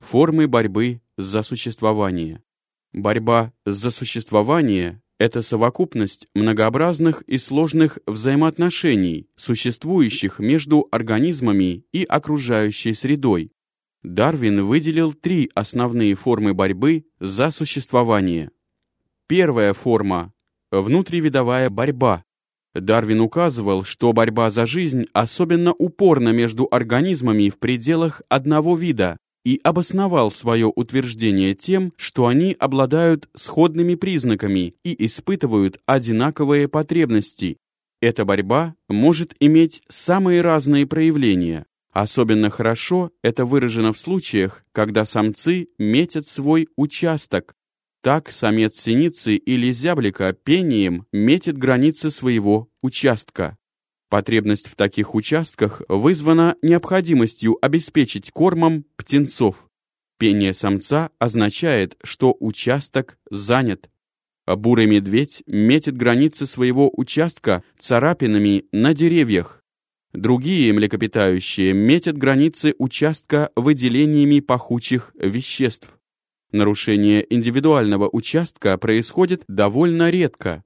Формы борьбы за существование. Борьба за существование – это совокупность многообразных и сложных взаимоотношений, существующих между организмами и окружающей средой. Дарвин выделил три основные формы борьбы за существование. Первая форма – внутривидовая борьба. Дарвин указывал, что борьба за жизнь особенно упорна между организмами в пределах одного вида и обосновал свое утверждение тем, что они обладают сходными признаками и испытывают одинаковые потребности. Эта борьба может иметь самые разные проявления. Особенно хорошо это выражено в случаях, когда самцы метят свой участок, так самец синицы или зяблика пением метит границы своего участка. Потребность в таких участках вызвана необходимостью обеспечить кормом птенцов. Пение самца означает, что участок занят. Бурый медведь метит границы своего участка царапинами на деревьях. Другие млекопитающие метят границы участка выделениями пахучих веществ. Нарушение индивидуального участка происходит довольно редко.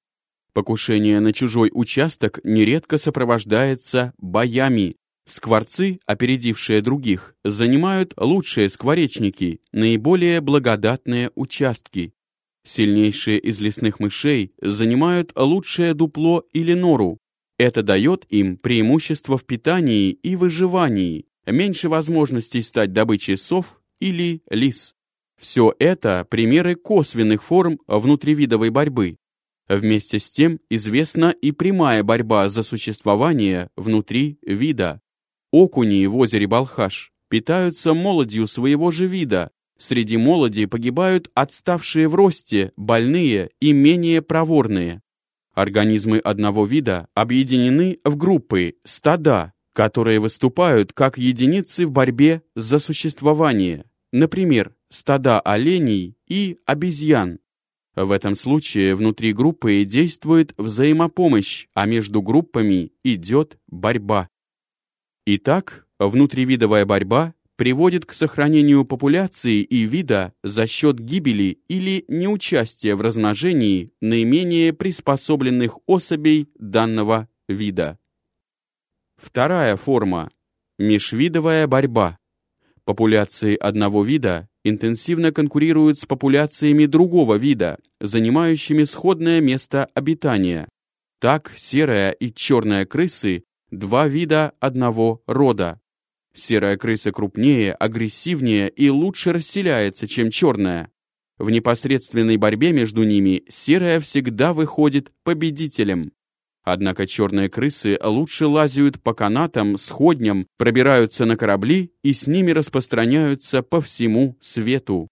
Покушение на чужой участок нередко сопровождается боями. Скворцы, опередившие других, занимают лучшие скворечники, наиболее благодатные участки. Сильнейшие из лесных мышей занимают лучшее дупло или нору. Это дает им преимущество в питании и выживании, меньше возможностей стать добычей сов или лис. Все это примеры косвенных форм внутривидовой борьбы. Вместе с тем известна и прямая борьба за существование внутри вида. Окуни в озере Балхаш питаются молодью своего же вида. Среди молоди погибают отставшие в росте, больные и менее проворные. Организмы одного вида объединены в группы, стада, которые выступают как единицы в борьбе за существование. Например, стада оленей и обезьян. В этом случае внутри группы действует взаимопомощь, а между группами идет борьба. Итак, внутривидовая борьба приводит к сохранению популяции и вида за счет гибели или неучастия в размножении наименее приспособленных особей данного вида. Вторая форма – межвидовая борьба. Популяции одного вида интенсивно конкурируют с популяциями другого вида, занимающими сходное место обитания. Так серая и черная крысы – два вида одного рода. Серая крыса крупнее, агрессивнее и лучше расселяется, чем черная. В непосредственной борьбе между ними серая всегда выходит победителем. Однако черные крысы лучше лазят по канатам, сходням, пробираются на корабли и с ними распространяются по всему свету.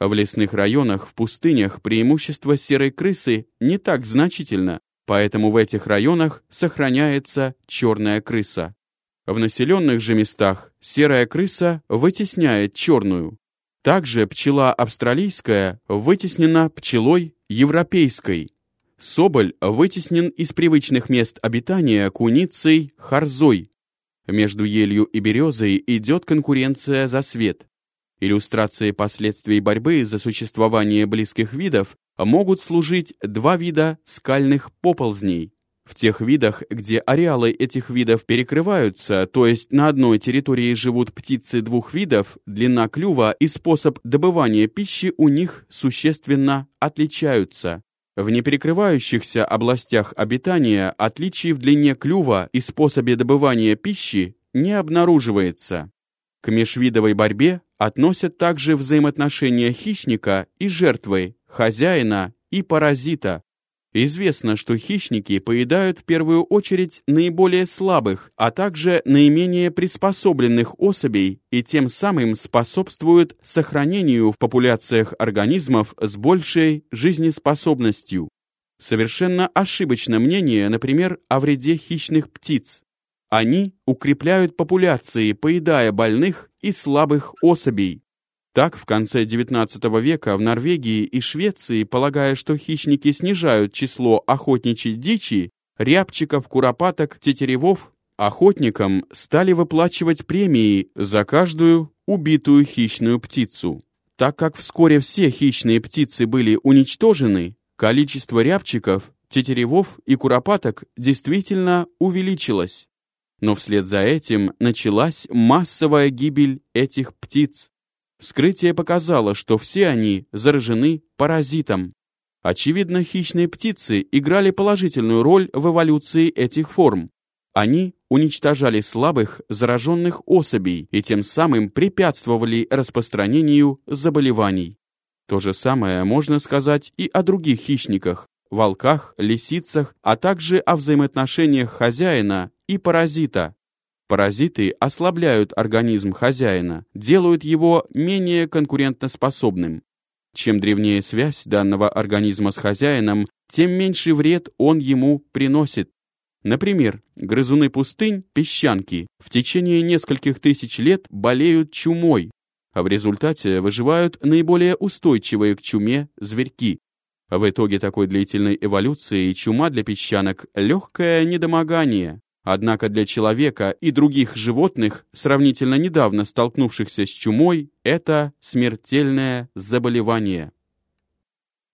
В лесных районах, в пустынях преимущество серой крысы не так значительно, поэтому в этих районах сохраняется черная крыса. В населенных же местах серая крыса вытесняет черную. Также пчела австралийская вытеснена пчелой европейской, Соболь вытеснен из привычных мест обитания куницей харзой. Между елью и березой идет конкуренция за свет. Иллюстрацией последствий борьбы за существование близких видов могут служить два вида скальных поползней. В тех видах, где ареалы этих видов перекрываются, то есть на одной территории живут птицы двух видов, длина клюва и способ добывания пищи у них существенно отличаются. В неперекрывающихся областях обитания отличий в длине клюва и способе добывания пищи не обнаруживается. К межвидовой борьбе относят также взаимоотношения хищника и жертвы, хозяина и паразита, Известно, что хищники поедают в первую очередь наиболее слабых, а также наименее приспособленных особей и тем самым способствуют сохранению в популяциях организмов с большей жизнеспособностью. Совершенно ошибочно мнение, например, о вреде хищных птиц. Они укрепляют популяции, поедая больных и слабых особей. Так, в конце XIX века в Норвегии и Швеции, полагая, что хищники снижают число охотничьей дичи, рябчиков, куропаток, тетеревов, охотникам стали выплачивать премии за каждую убитую хищную птицу. Так как вскоре все хищные птицы были уничтожены, количество рябчиков, тетеревов и куропаток действительно увеличилось. Но вслед за этим началась массовая гибель этих птиц. Вскрытие показало, что все они заражены паразитом. Очевидно, хищные птицы играли положительную роль в эволюции этих форм. Они уничтожали слабых зараженных особей и тем самым препятствовали распространению заболеваний. То же самое можно сказать и о других хищниках, волках, лисицах, а также о взаимоотношениях хозяина и паразита. Паразиты ослабляют организм хозяина, делают его менее конкурентоспособным. Чем древнее связь данного организма с хозяином, тем меньший вред он ему приносит. Например, грызуны пустынь, песчанки, в течение нескольких тысяч лет болеют чумой, а в результате выживают наиболее устойчивые к чуме зверьки. В итоге такой длительной эволюции чума для песчанок – легкое недомогание. Однако для человека и других животных, сравнительно недавно столкнувшихся с чумой, это смертельное заболевание.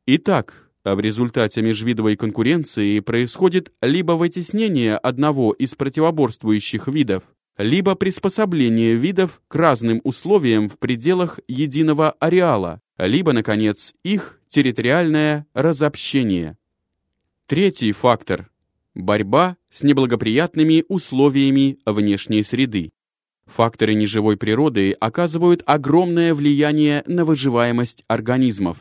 Итак, в результате межвидовой конкуренции происходит либо вытеснение одного из противоборствующих видов, либо приспособление видов к разным условиям в пределах единого ареала, либо, наконец, их территориальное разобщение. Третий фактор – борьба с неблагоприятными условиями внешней среды. Факторы неживой природы оказывают огромное влияние на выживаемость организмов.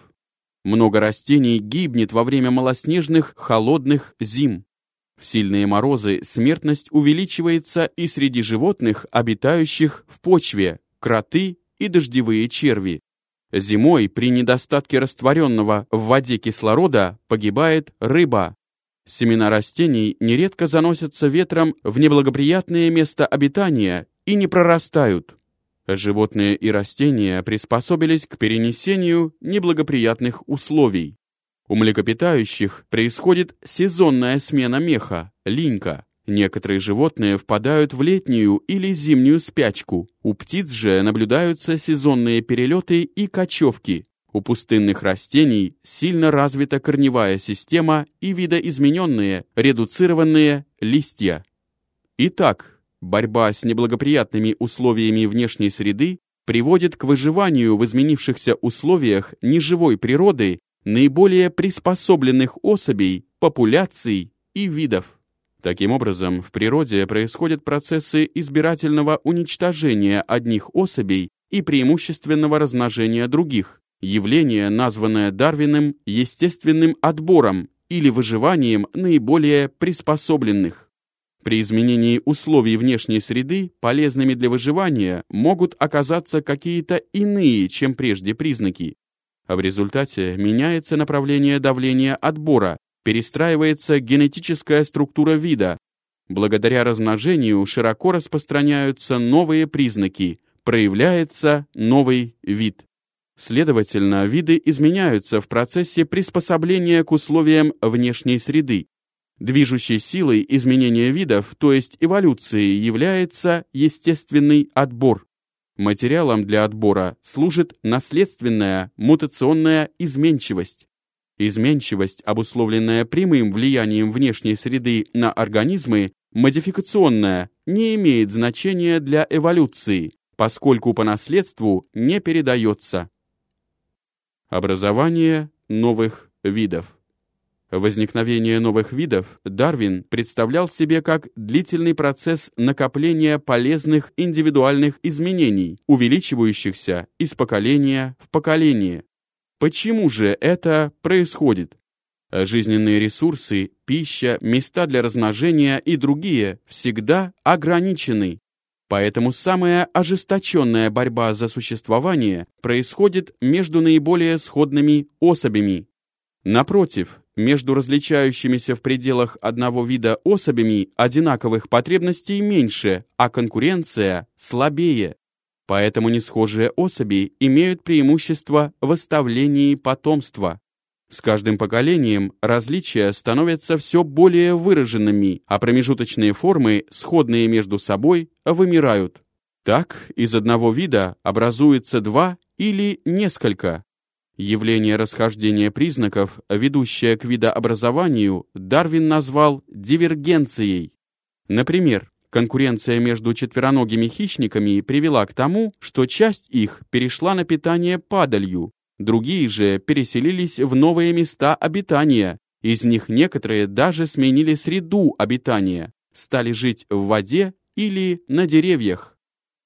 Много растений гибнет во время малоснежных, холодных зим. В сильные морозы смертность увеличивается и среди животных, обитающих в почве, кроты и дождевые черви. Зимой при недостатке растворенного в воде кислорода погибает рыба. Семена растений нередко заносятся ветром в неблагоприятное место обитания и не прорастают. Животные и растения приспособились к перенесению неблагоприятных условий. У млекопитающих происходит сезонная смена меха, линька. Некоторые животные впадают в летнюю или зимнюю спячку. У птиц же наблюдаются сезонные перелеты и кочевки. У пустынных растений сильно развита корневая система и видоизмененные, редуцированные листья. Итак, борьба с неблагоприятными условиями внешней среды приводит к выживанию в изменившихся условиях неживой природы наиболее приспособленных особей, популяций и видов. Таким образом, в природе происходят процессы избирательного уничтожения одних особей и преимущественного размножения других, явление, названное Дарвиным естественным отбором или выживанием наиболее приспособленных. При изменении условий внешней среды полезными для выживания могут оказаться какие-то иные, чем прежде признаки, а в результате меняется направление давления отбора, перестраивается генетическая структура вида. Благодаря размножению широко распространяются новые признаки, проявляется новый вид. Следовательно, виды изменяются в процессе приспособления к условиям внешней среды. Движущей силой изменения видов, то есть эволюции, является естественный отбор. Материалом для отбора служит наследственная мутационная изменчивость. Изменчивость, обусловленная прямым влиянием внешней среды на организмы, модификационная, не имеет значения для эволюции, поскольку по наследству не передается. Образование новых видов. Возникновение новых видов Дарвин представлял себе как длительный процесс накопления полезных индивидуальных изменений, увеличивающихся из поколения в поколение. Почему же это происходит? Жизненные ресурсы, пища, места для размножения и другие всегда ограничены. Поэтому самая ожесточенная борьба за существование происходит между наиболее сходными особями. Напротив, между различающимися в пределах одного вида особями одинаковых потребностей меньше, а конкуренция слабее. Поэтому несхожие особи имеют преимущество в оставлении потомства. С каждым поколением различия становятся все более выраженными, а промежуточные формы, сходные между собой, вымирают. Так, из одного вида образуется два или несколько. Явление расхождения признаков, ведущее к видообразованию, Дарвин назвал дивергенцией. Например, конкуренция между четвероногими хищниками привела к тому, что часть их перешла на питание падалью, другие же переселились в новые места обитания, из них некоторые даже сменили среду обитания, стали жить в воде или на деревьях.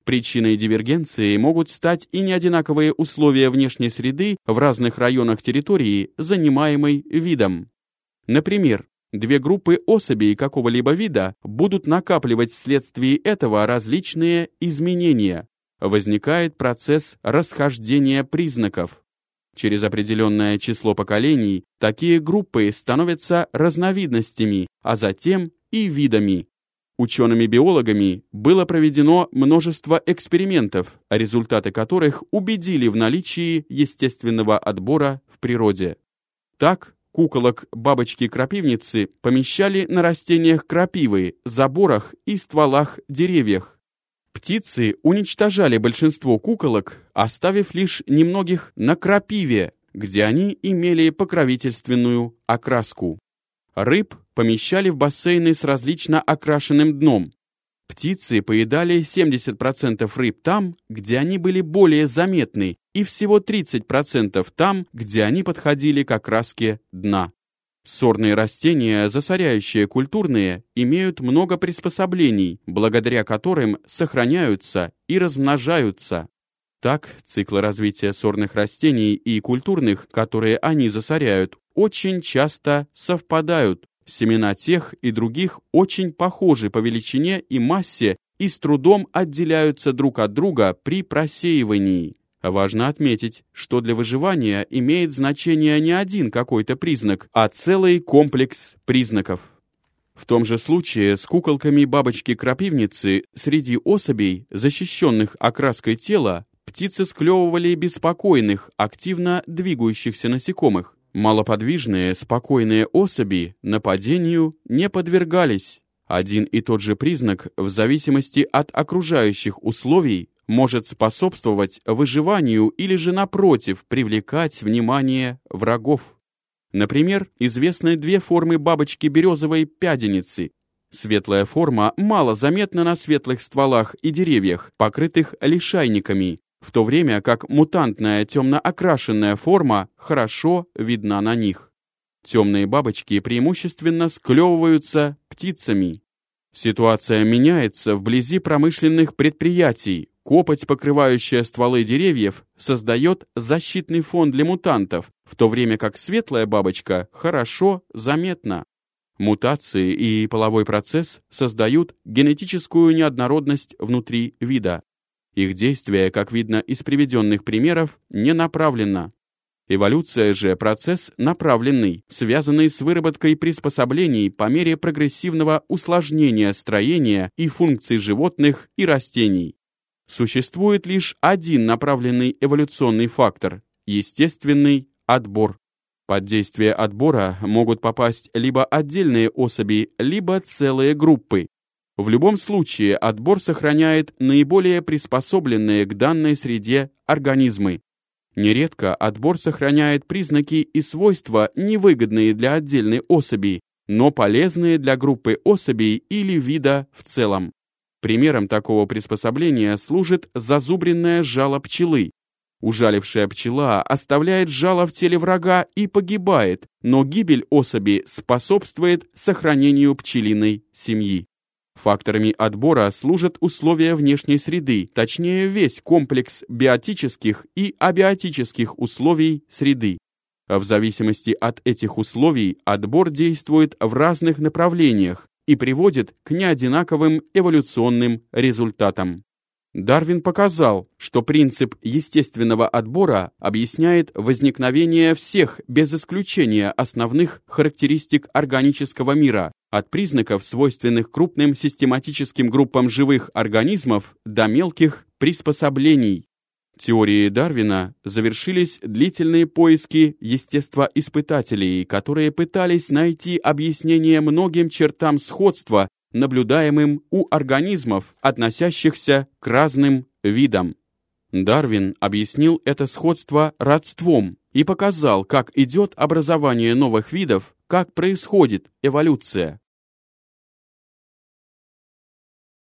Причиной дивергенции могут стать и неодинаковые условия внешней среды в разных районах территории, занимаемой видом. Например, две группы особей какого-либо вида будут накапливать вследствие этого различные изменения. Возникает процесс расхождения признаков. Через определенное число поколений такие группы становятся разновидностями, а затем и видами. Учеными-биологами было проведено множество экспериментов, результаты которых убедили в наличии естественного отбора в природе. Так, куколок бабочки-крапивницы помещали на растениях крапивы, заборах и стволах деревьях. Птицы уничтожали большинство куколок, оставив лишь немногих на крапиве, где они имели покровительственную окраску. Рыб помещали в бассейны с различно окрашенным дном. Птицы поедали 70% рыб там, где они были более заметны, и всего 30% там, где они подходили к окраске дна. Сорные растения, засоряющие культурные, имеют много приспособлений, благодаря которым сохраняются и размножаются. Так, циклы развития сорных растений и культурных, которые они засоряют, очень часто совпадают. Семена тех и других очень похожи по величине и массе и с трудом отделяются друг от друга при просеивании. Важно отметить, что для выживания имеет значение не один какой-то признак, а целый комплекс признаков. В том же случае с куколками бабочки-крапивницы среди особей, защищенных окраской тела, птицы склевывали беспокойных, активно двигающихся насекомых. Малоподвижные, спокойные особи нападению не подвергались. Один и тот же признак в зависимости от окружающих условий может способствовать выживанию или же, напротив, привлекать внимание врагов. Например, известны две формы бабочки березовой пяденицы. Светлая форма мало заметна на светлых стволах и деревьях, покрытых лишайниками, в то время как мутантная темно-окрашенная форма хорошо видна на них. Темные бабочки преимущественно склевываются птицами. Ситуация меняется вблизи промышленных предприятий. Копоть, покрывающая стволы деревьев, создает защитный фон для мутантов, в то время как светлая бабочка хорошо заметна. Мутации и половой процесс создают генетическую неоднородность внутри вида. Их действие, как видно из приведенных примеров, не направлено. Эволюция же – процесс направленный, связанный с выработкой приспособлений по мере прогрессивного усложнения строения и функций животных и растений. Существует лишь один направленный эволюционный фактор – естественный отбор. Под действие отбора могут попасть либо отдельные особи, либо целые группы. В любом случае отбор сохраняет наиболее приспособленные к данной среде организмы. Нередко отбор сохраняет признаки и свойства, невыгодные для отдельной особи, но полезные для группы особей или вида в целом. Примером такого приспособления служит зазубренное жало пчелы. Ужалившая пчела оставляет жало в теле врага и погибает, но гибель особи способствует сохранению пчелиной семьи. Факторами отбора служат условия внешней среды, точнее весь комплекс биотических и абиотических условий среды. В зависимости от этих условий отбор действует в разных направлениях и приводит к неодинаковым эволюционным результатам. Дарвин показал, что принцип естественного отбора объясняет возникновение всех, без исключения основных характеристик органического мира, от признаков, свойственных крупным систематическим группам живых организмов, до мелких приспособлений. Теории Дарвина завершились длительные поиски естествоиспытателей, которые пытались найти объяснение многим чертам сходства наблюдаемым у организмов, относящихся к разным видам. Дарвин объяснил это сходство родством и показал, как идет образование новых видов, как происходит эволюция.